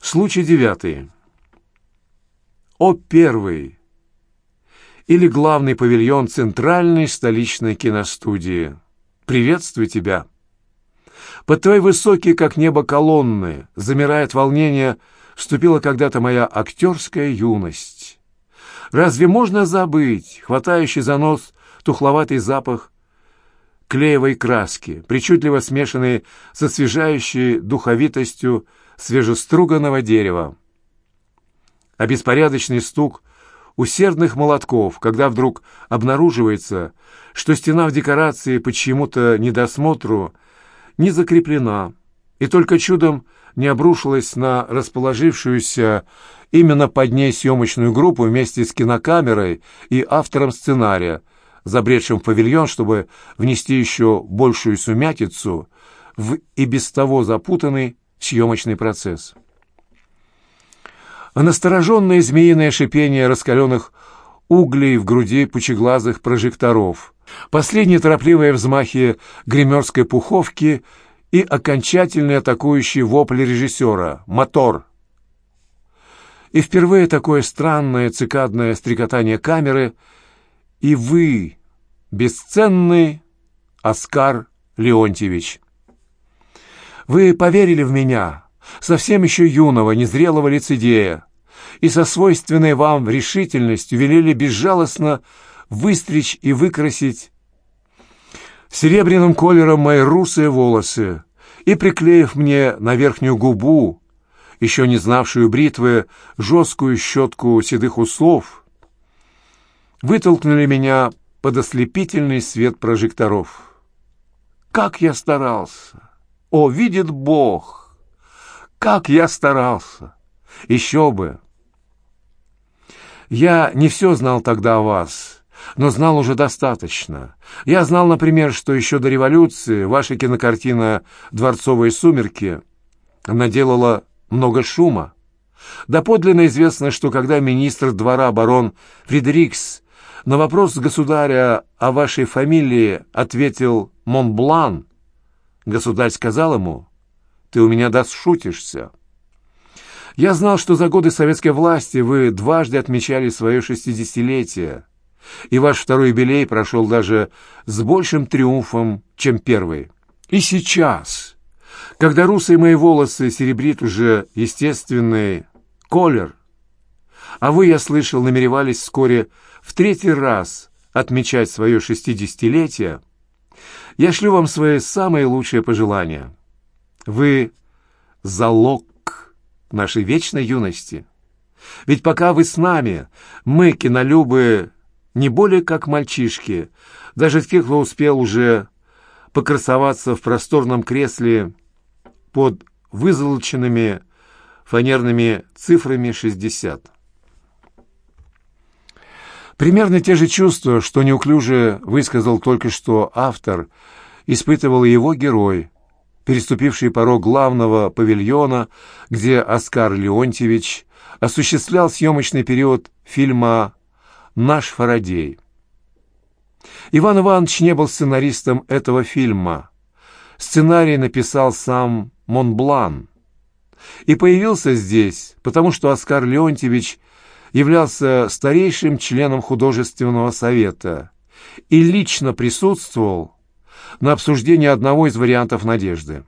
Случай девятый. О первый или главный павильон Центральной столичной киностудии. Приветствую тебя. Под твои высокие, как небо, колонны, замирает волнение, вступила когда-то моя актерская юность. Разве можно забыть хватающий за нос тухловатый запах клеевой краски, причудливо смешанный с освежающей духовитостью свежеструганного дерева? А беспорядочный стук усердных молотков, когда вдруг обнаруживается, что стена в декорации по чьему-то недосмотру не закреплена и только чудом не обрушилась на расположившуюся именно под ней съемочную группу вместе с кинокамерой и автором сценария, забредшим в павильон, чтобы внести еще большую сумятицу в и без того запутанный съемочный процесс. Настороженное змеиное шипение раскаленных углей в груди пучеглазых прожекторов, последние торопливые взмахи гримерской пуховки и окончательный атакующий вопль режиссера «Мотор!» И впервые такое странное цикадное стрекотание камеры, и вы, бесценный Оскар Леонтьевич. Вы поверили в меня, совсем еще юного, незрелого лицедея, и со свойственной вам решительностью велели безжалостно выстричь и выкрасить серебряным колером мои русые волосы и, приклеив мне на верхнюю губу, еще не знавшую бритвы, жесткую щетку седых услов, вытолкнули меня под ослепительный свет прожекторов. Как я старался! О, видит Бог! Как я старался! Еще бы! Я не все знал тогда о вас, но знал уже достаточно. Я знал, например, что еще до революции ваша кинокартина «Дворцовые сумерки» наделала много шума. Доподлинно известно, что когда министр двора барон Фредерикс на вопрос государя о вашей фамилии ответил «Монблан», государь сказал ему «Ты у меня дошутишься». Я знал, что за годы советской власти вы дважды отмечали свое шестидесятилетие, и ваш второй юбилей прошел даже с большим триумфом, чем первый. И сейчас, когда русые мои волосы серебрит уже естественный колер, а вы, я слышал, намеревались вскоре в третий раз отмечать свое шестидесятилетие, я шлю вам свои самые лучшие пожелания. Вы — залог нашей вечной юности. Ведь пока вы с нами, мы, кинолюбы, не более как мальчишки, даже те, кто успел уже покрасоваться в просторном кресле под вызолоченными фанерными цифрами 60. Примерно те же чувства, что неуклюже высказал только что автор, испытывал его герой, переступивший порог главного павильона, где Оскар Леонтьевич осуществлял съемочный период фильма «Наш Фарадей». Иван Иванович не был сценаристом этого фильма. Сценарий написал сам Монблан. И появился здесь, потому что Оскар Леонтьевич являлся старейшим членом художественного совета и лично присутствовал на обсуждение одного из вариантов «Надежды».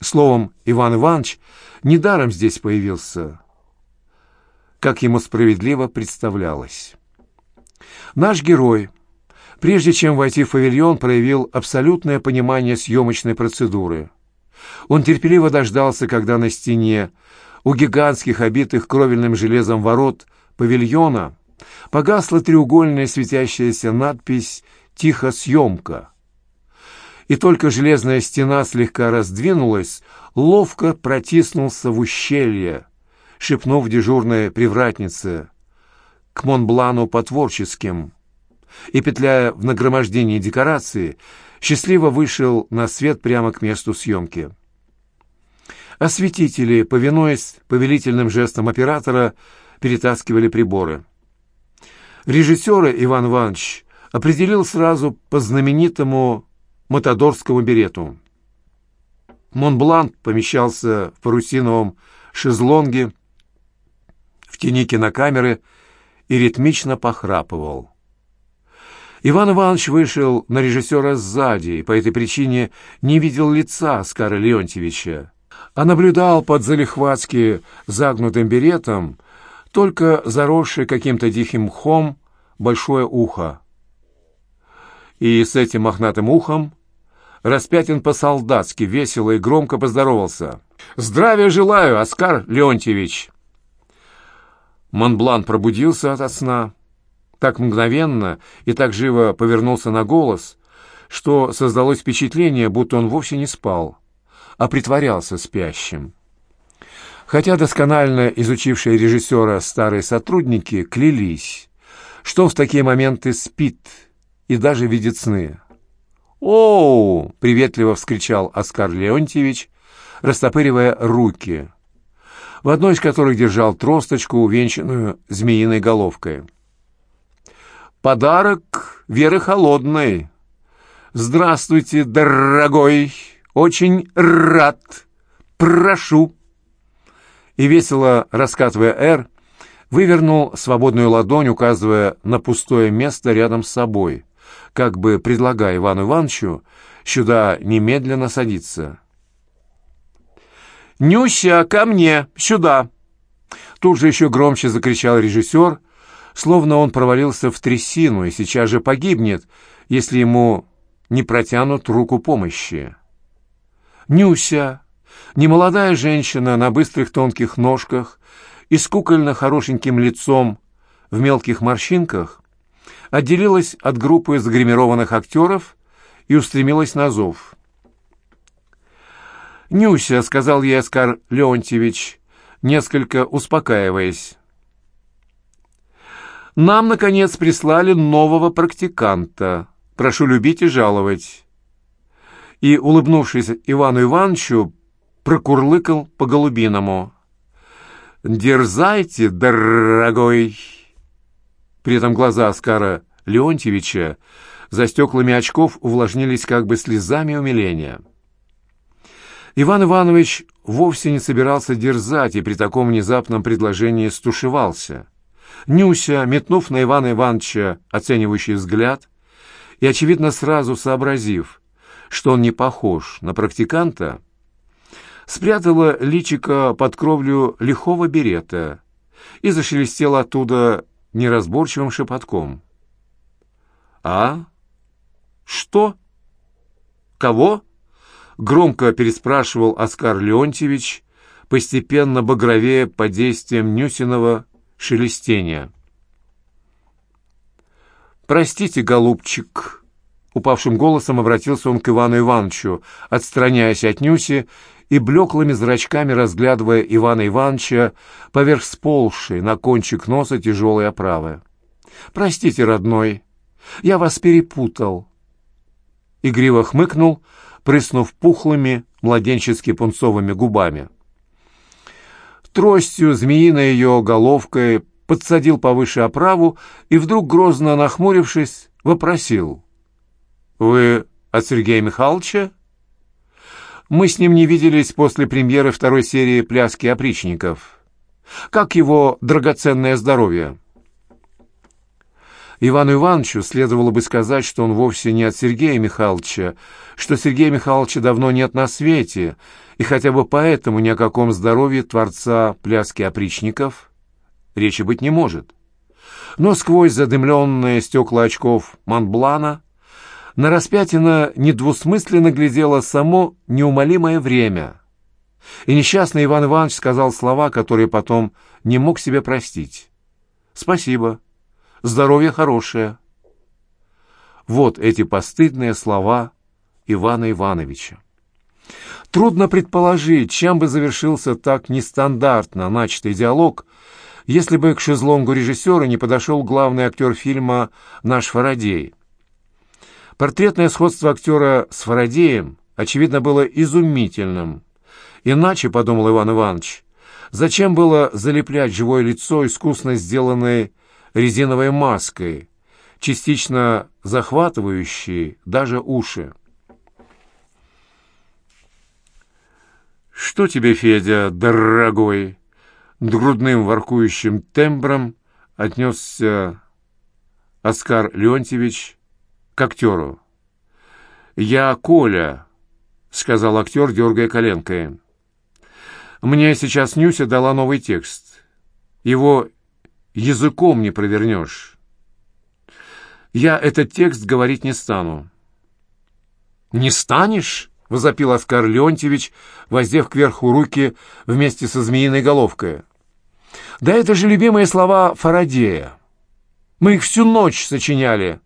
Словом, Иван Иванович недаром здесь появился, как ему справедливо представлялось. Наш герой, прежде чем войти в павильон, проявил абсолютное понимание съемочной процедуры. Он терпеливо дождался, когда на стене, у гигантских, обитых кровельным железом ворот павильона, погасла треугольная светящаяся надпись «Тихо съемка», и только железная стена слегка раздвинулась, ловко протиснулся в ущелье, шепнув дежурной привратнице к Монблану по-творческим, и, петляя в нагромождении декорации, счастливо вышел на свет прямо к месту съемки. Осветители, повинуясь повелительным жестам оператора, перетаскивали приборы. Режиссера Иван Иванович определил сразу по знаменитому матадорскому берету. Монблан помещался в парусиновом шезлонге в тени кинокамеры и ритмично похрапывал. Иван Иванович вышел на режиссера сзади и по этой причине не видел лица Оскара Леонтьевича, а наблюдал под залихватски загнутым беретом только заросшее каким-то диким мхом большое ухо. И с этим мохнатым ухом Распятин по-солдатски весело и громко поздоровался. «Здравия желаю, Оскар Леонтьевич!» Монблан пробудился ото сна, так мгновенно и так живо повернулся на голос, что создалось впечатление, будто он вовсе не спал, а притворялся спящим. Хотя досконально изучившие режиссера старые сотрудники клялись, что в такие моменты спит и даже видит сны. «Оу!» — приветливо вскричал Оскар Леонтьевич, растопыривая руки, в одной из которых держал тросточку, увенчанную змеиной головкой. «Подарок Веры Холодной! Здравствуйте, дорогой! Очень рад! Прошу!» И весело раскатывая «Р», вывернул свободную ладонь, указывая на пустое место рядом с собой — как бы предлагая Ивану Ивановичу сюда немедленно садиться. «Нюся, ко мне! Сюда!» Тут же еще громче закричал режиссер, словно он провалился в трясину и сейчас же погибнет, если ему не протянут руку помощи. Нюся, немолодая женщина на быстрых тонких ножках и с кукольно хорошеньким лицом в мелких морщинках, отделилась от группы загримированных актеров и устремилась на зов. «Нюся», — сказал ей Оскар Леонтьевич, несколько успокаиваясь. «Нам, наконец, прислали нового практиканта. Прошу любить и жаловать». И, улыбнувшись Ивану Ивановичу, прокурлыкал по-голубиному. «Дерзайте, дорогой!» При этом глаза Оскара Леонтьевича за стеклами очков увлажнились как бы слезами умиления. Иван Иванович вовсе не собирался дерзать и при таком внезапном предложении стушевался. Нюся, метнув на Ивана Ивановича оценивающий взгляд и, очевидно, сразу сообразив, что он не похож на практиканта, спрятала личико под кровлю лихого берета и зашелестела оттуда неразборчивым шепотком. «А? Что? Кого?» — громко переспрашивал Оскар Леонтьевич, постепенно багровее под действием Нюсиного шелестения. «Простите, голубчик», — упавшим голосом обратился он к Ивану Ивановичу, отстраняясь от Нюси и блеклыми зрачками разглядывая Ивана Ивановича поверх сползшей на кончик носа тяжелой оправы. «Простите, родной, я вас перепутал». Игриво хмыкнул, прыснув пухлыми, младенчески пунцовыми губами. Тростью, змеиной ее головкой, подсадил повыше оправу и вдруг, грозно нахмурившись, вопросил. «Вы от Сергея Михайловича?» Мы с ним не виделись после премьеры второй серии «Пляски опричников». Как его драгоценное здоровье? Ивану Ивановичу следовало бы сказать, что он вовсе не от Сергея Михайловича, что Сергея Михайловича давно нет на свете, и хотя бы поэтому ни о каком здоровье творца «Пляски опричников» речи быть не может. Но сквозь задымленные стекла очков Монблана на Распятина недвусмысленно глядело само неумолимое время. И несчастный Иван Иванович сказал слова, которые потом не мог себе простить. «Спасибо. Здоровье хорошее». Вот эти постыдные слова Ивана Ивановича. Трудно предположить, чем бы завершился так нестандартно начатый диалог, если бы к шезлонгу режиссера не подошел главный актер фильма «Наш Фарадей». Портретное сходство актера с Фарадеем, очевидно, было изумительным. Иначе, подумал Иван Иванович, зачем было залеплять живое лицо искусно сделанной резиновой маской, частично захватывающей даже уши? «Что тебе, Федя, дорогой?» Грудным воркующим тембром отнесся Оскар Леонтьевич к актеру. «Я Коля», — сказал актер, дергая коленкой. «Мне сейчас Нюся дала новый текст. Его языком не провернешь. Я этот текст говорить не стану». «Не станешь?» — возопил Оскар Леонтьевич, воздев кверху руки вместе со змеиной головкой. «Да это же любимые слова Фарадея. Мы их всю ночь сочиняли,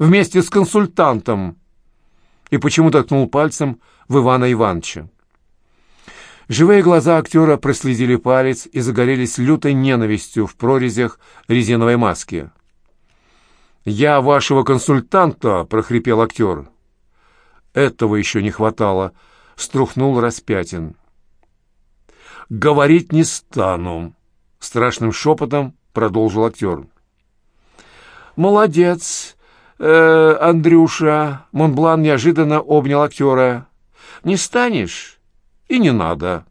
вместе с консультантом». И почему-то ткнул пальцем в Ивана Ивановича. Живые глаза актера проследили палец и загорелись лютой ненавистью в прорезях резиновой маски. «Я вашего консультанта!» — прохрипел актер. Этого еще не хватало, струхнул Распятин. «Говорить не стану», — страшным шепотом продолжил актер. «Молодец, э, Андрюша!» — Монблан неожиданно обнял актера. «Не станешь? И не надо!»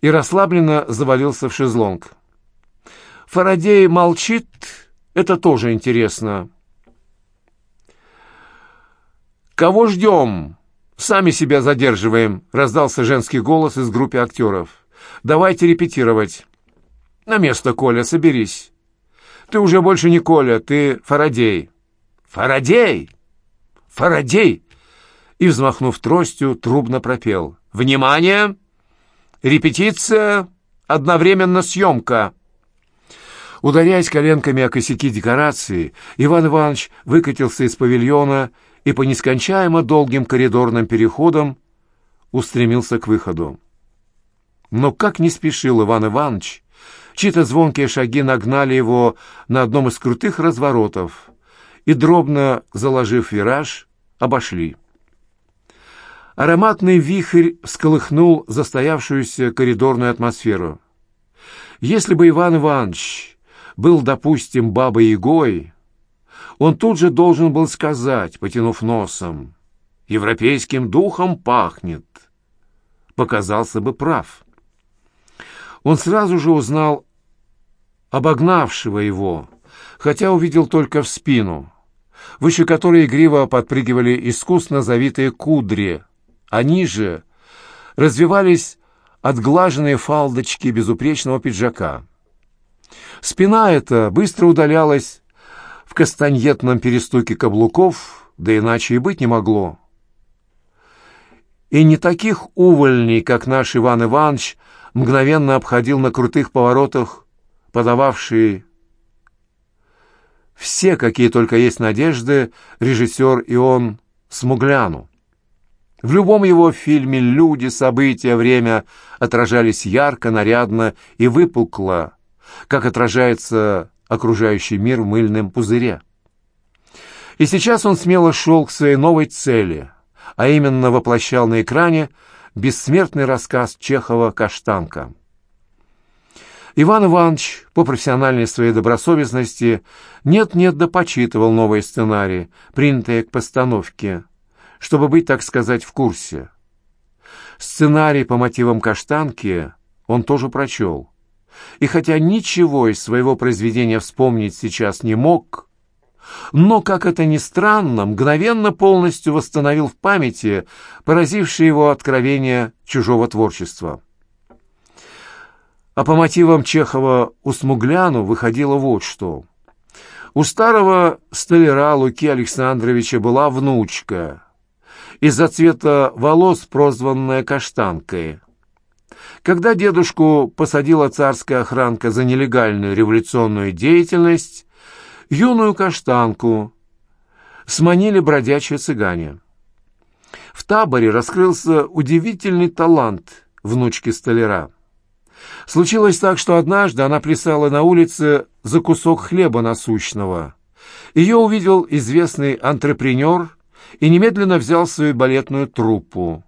И расслабленно завалился в шезлонг. «Фарадей молчит, это тоже интересно». «Кого ждем? Сами себя задерживаем», — раздался женский голос из группы актеров. «Давайте репетировать». «На место, Коля, соберись». «Ты уже больше не Коля, ты Фарадей». «Фарадей! Фарадей!» И, взмахнув тростью, трубно пропел. «Внимание! Репетиция, одновременно съемка!» Ударяясь коленками о косяки декорации, Иван Иванович выкатился из павильона и по нескончаемо долгим коридорным переходам устремился к выходу. Но как не спешил Иван Иванович, чьи-то звонкие шаги нагнали его на одном из крутых разворотов и, дробно заложив вираж, обошли. Ароматный вихрь всколыхнул застоявшуюся коридорную атмосферу. Если бы Иван Иванович был, допустим, бабой-ягой, он тут же должен был сказать, потянув носом, «Европейским духом пахнет». Показался бы прав. Он сразу же узнал обогнавшего его, хотя увидел только в спину, выше которой игриво подпрыгивали искусно завитые кудри, а ниже развивались отглаженные фалдочки безупречного пиджака. Спина эта быстро удалялась в кастаньетном перестуке каблуков, да иначе и быть не могло. И не таких увольней, как наш Иван Иванович, мгновенно обходил на крутых поворотах, подававшие все, какие только есть надежды, режиссер и он Смугляну. В любом его фильме люди, события, время отражались ярко, нарядно и выпукло, как отражается окружающий мир в мыльном пузыре. И сейчас он смело шел к своей новой цели, а именно воплощал на экране бессмертный рассказ Чехова «Каштанка». Иван Иванович, по профессиональной своей добросовестности, нет-нет да почитывал новые сценарии, принятые к постановке, чтобы быть, так сказать, в курсе. Сценарий по мотивам «Каштанки» он тоже прочел и хотя ничего из своего произведения вспомнить сейчас не мог, но, как это ни странно, мгновенно полностью восстановил в памяти поразившее его откровение чужого творчества. А по мотивам Чехова у Смугляну выходило вот что. У старого столяра Луки Александровича была внучка, из-за цвета волос прозванная каштанкой – когда дедушку посадила царская охранка за нелегальную революционную деятельность, юную каштанку сманили бродячие цыгане. В таборе раскрылся удивительный талант внучки столяра. Случилось так, что однажды она плясала на улице за кусок хлеба насущного. Ее увидел известный антрепренер и немедленно взял свою балетную труппу.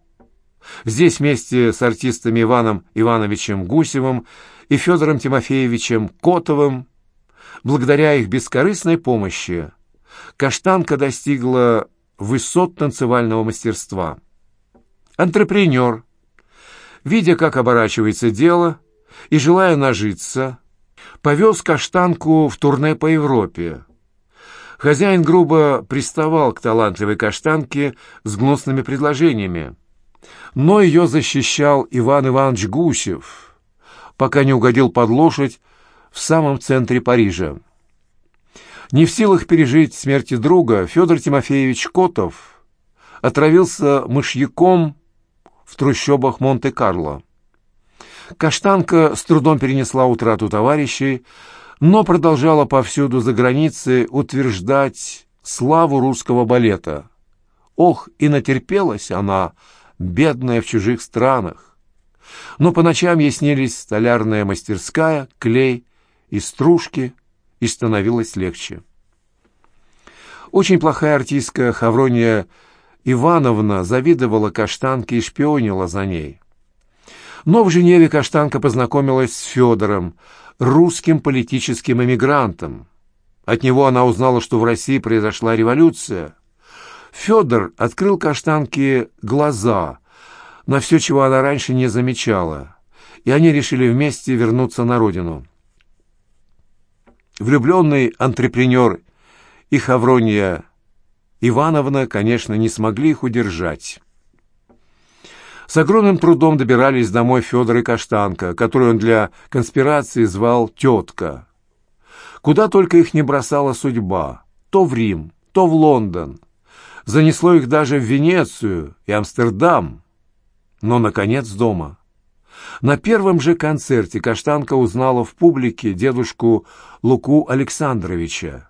Здесь вместе с артистами Иваном Ивановичем Гусевым и Федором Тимофеевичем Котовым, благодаря их бескорыстной помощи, Каштанка достигла высот танцевального мастерства. Антрепренер, Видя, как оборачивается дело, и желая нажиться, повез каштанку в турне по Европе. Хозяин грубо приставал к талантливой каштанке с гнусными предложениями. Но ее защищал Иван Иванович Гусев, пока не угодил под лошадь в самом центре Парижа. Не в силах пережить смерти друга, Федор Тимофеевич Котов отравился мышьяком в трущобах Монте-Карло. Каштанка с трудом перенесла утрату товарищей, но продолжала повсюду за границей утверждать славу русского балета. Ох, и натерпелась она, бедная в чужих странах. Но по ночам ей снились столярная мастерская, клей и стружки, и становилось легче. Очень плохая артистка Хаврония Ивановна завидовала Каштанке и шпионила за ней. Но в Женеве Каштанка познакомилась с Федором, русским политическим эмигрантом. От него она узнала, что в России произошла революция. Федор открыл Каштанке глаза на все, чего она раньше не замечала, и они решили вместе вернуться на родину. Влюбленный антрепренер и Хавронья Ивановна, конечно, не смогли их удержать. С огромным трудом добирались домой Федор и Каштанка, которую он для конспирации звал «тетка». Куда только их не бросала судьба. То в Рим, то в Лондон. Занесло их даже в Венецию и Амстердам. Но, наконец, дома. На первом же концерте Каштанка узнала в публике дедушку Луку Александровича.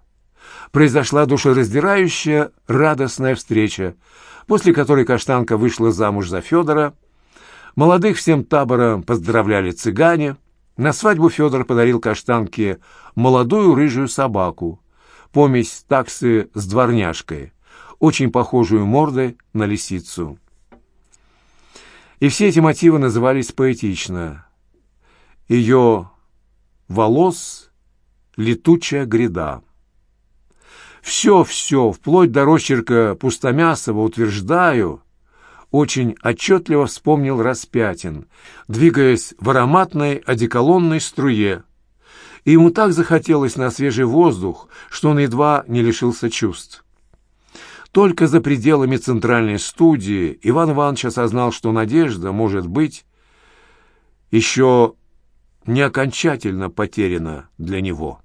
Произошла душераздирающая, радостная встреча – после которой Каштанка вышла замуж за Федора. Молодых всем табором поздравляли цыгане. На свадьбу Федор подарил Каштанке молодую рыжую собаку, помесь таксы с дворняжкой, очень похожую мордой на лисицу. И все эти мотивы назывались поэтично. Ее волос летучая гряда. Все-все, вплоть до росчерка Пустомясова, утверждаю, очень отчетливо вспомнил Распятин, двигаясь в ароматной одеколонной струе. И ему так захотелось на свежий воздух, что он едва не лишился чувств. Только за пределами центральной студии Иван Иванович осознал, что надежда, может быть, еще не окончательно потеряна для него.